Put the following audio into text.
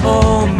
Oh.